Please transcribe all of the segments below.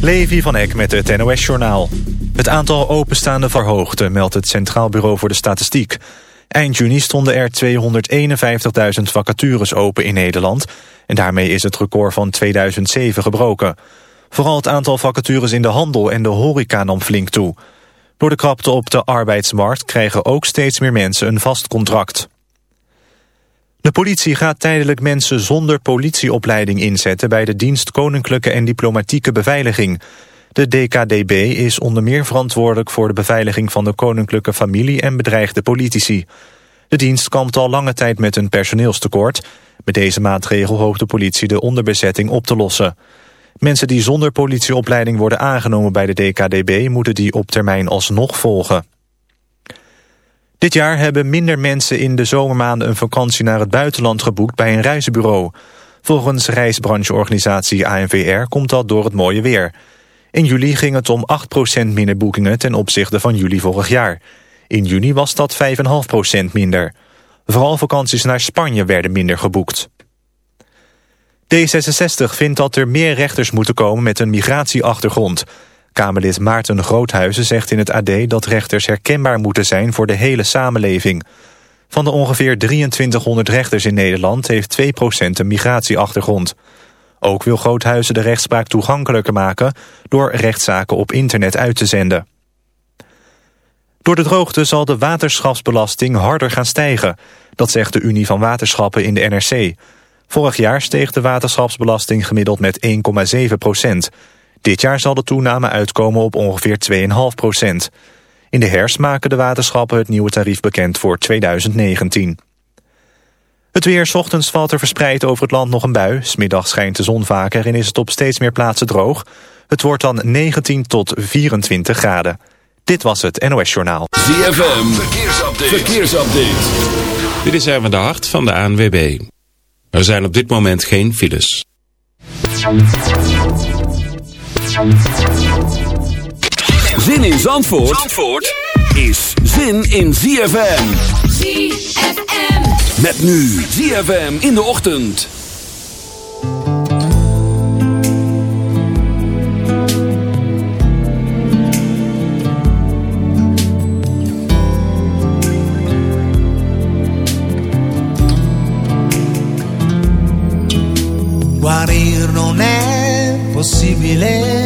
Levi van Eck met het NOS-journaal. Het aantal openstaande verhoogde, meldt het Centraal Bureau voor de Statistiek. Eind juni stonden er 251.000 vacatures open in Nederland... en daarmee is het record van 2007 gebroken. Vooral het aantal vacatures in de handel en de horeca nam flink toe. Door de krapte op de arbeidsmarkt krijgen ook steeds meer mensen een vast contract. De politie gaat tijdelijk mensen zonder politieopleiding inzetten... bij de dienst Koninklijke en Diplomatieke Beveiliging. De DKDB is onder meer verantwoordelijk voor de beveiliging... van de koninklijke familie en bedreigde politici. De dienst kampt al lange tijd met een personeelstekort. Met deze maatregel hoopt de politie de onderbezetting op te lossen. Mensen die zonder politieopleiding worden aangenomen bij de DKDB... moeten die op termijn alsnog volgen. Dit jaar hebben minder mensen in de zomermaanden een vakantie naar het buitenland geboekt bij een reizenbureau. Volgens reisbrancheorganisatie ANVR komt dat door het mooie weer. In juli ging het om 8% minder boekingen ten opzichte van juli vorig jaar. In juni was dat 5,5% minder. Vooral vakanties naar Spanje werden minder geboekt. D66 vindt dat er meer rechters moeten komen met een migratieachtergrond. Kamerlid Maarten Groothuizen zegt in het AD dat rechters herkenbaar moeten zijn voor de hele samenleving. Van de ongeveer 2300 rechters in Nederland heeft 2% een migratieachtergrond. Ook wil Groothuizen de rechtspraak toegankelijker maken door rechtszaken op internet uit te zenden. Door de droogte zal de waterschapsbelasting harder gaan stijgen. Dat zegt de Unie van Waterschappen in de NRC. Vorig jaar steeg de waterschapsbelasting gemiddeld met 1,7 procent. Dit jaar zal de toename uitkomen op ongeveer 2,5 procent. In de herfst maken de waterschappen het nieuwe tarief bekend voor 2019. Het weer, ochtends valt er verspreid over het land nog een bui. Smiddag schijnt de zon vaker en is het op steeds meer plaatsen droog. Het wordt dan 19 tot 24 graden. Dit was het NOS Journaal. ZFM, verkeersupdate. verkeersupdate. Dit is even de hart van de ANWB. Er zijn op dit moment geen files. Zin in Zandvoort, Zandvoort is zin in ZFM. ZFM. Met nu ZFM in de ochtend. Guarir non è possibile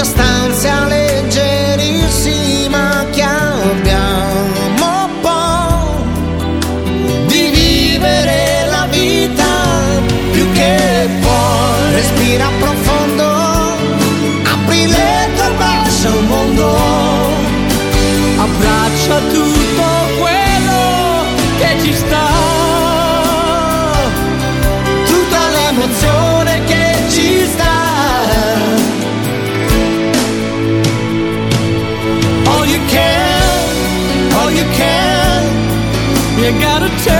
questa ansia leggerissima che abbiamo po'. di vivere la vita più che poi respira profondo apri le tue braccia al mondo abbraccia tutto You gotta turn.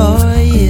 for you?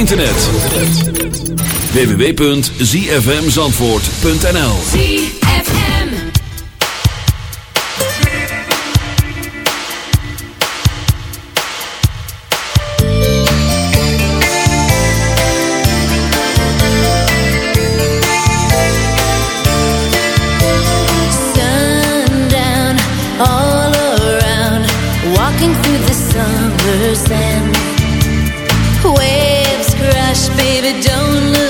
internet. www.zfmzandvoort.nl Sundown all around Walking through the summer sand don't look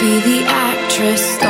Be the actress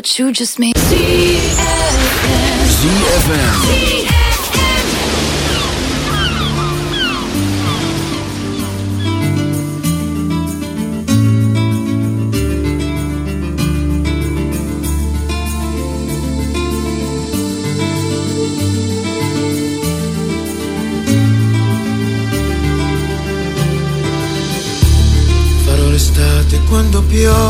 What you just made ZFM. Farò l'estate quando piove,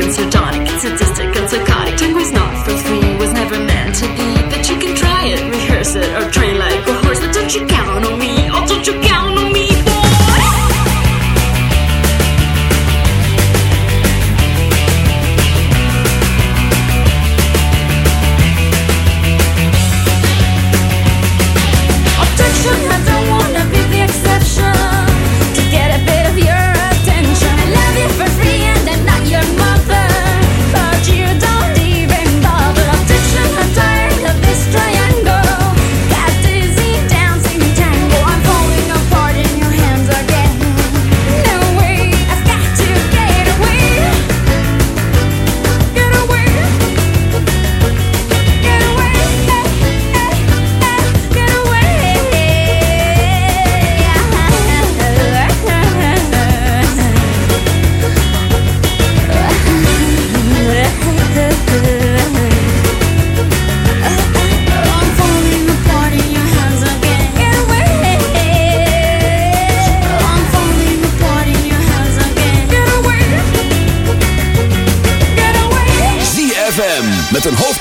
and sadistic.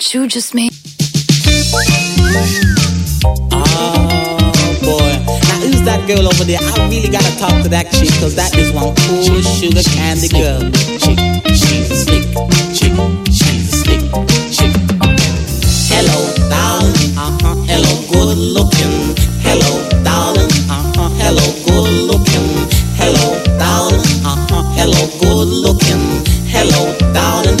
What you just made. Oh boy. Now who's that girl over there? I really gotta talk to that chick, cause that is one cool sugar candy girl. Chick, she's a slick chick, she's a slick chick. Hello, darling, uh-huh, hello, good looking. Hello, darling, uh-huh, hello, good looking. Hello, darling, uh-huh, hello, good looking. Hello, darling,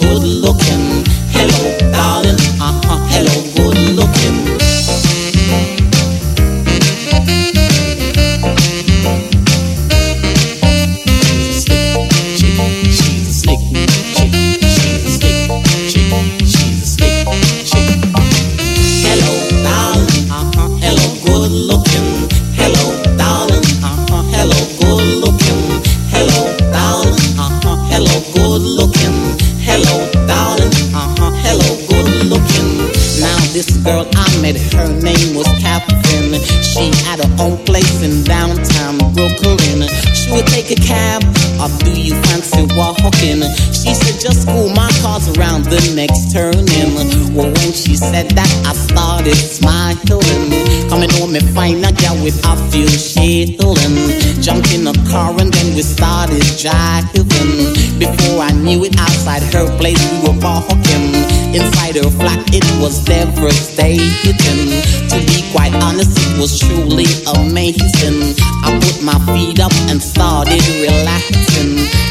own place in downtown Brooklyn. She would take a cab, or do you fancy walking? She said, just school my cars around the next turning. Well, when she said that, I started smiling. Coming home and find a girl with a few shilling. Jumped in a car and then we started driving. Before I knew it, outside her place we were walking. Inside her flat, it was devastating. To be quite honest, it was truly amazing. I put my feet up and started relaxing.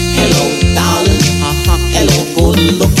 mundo.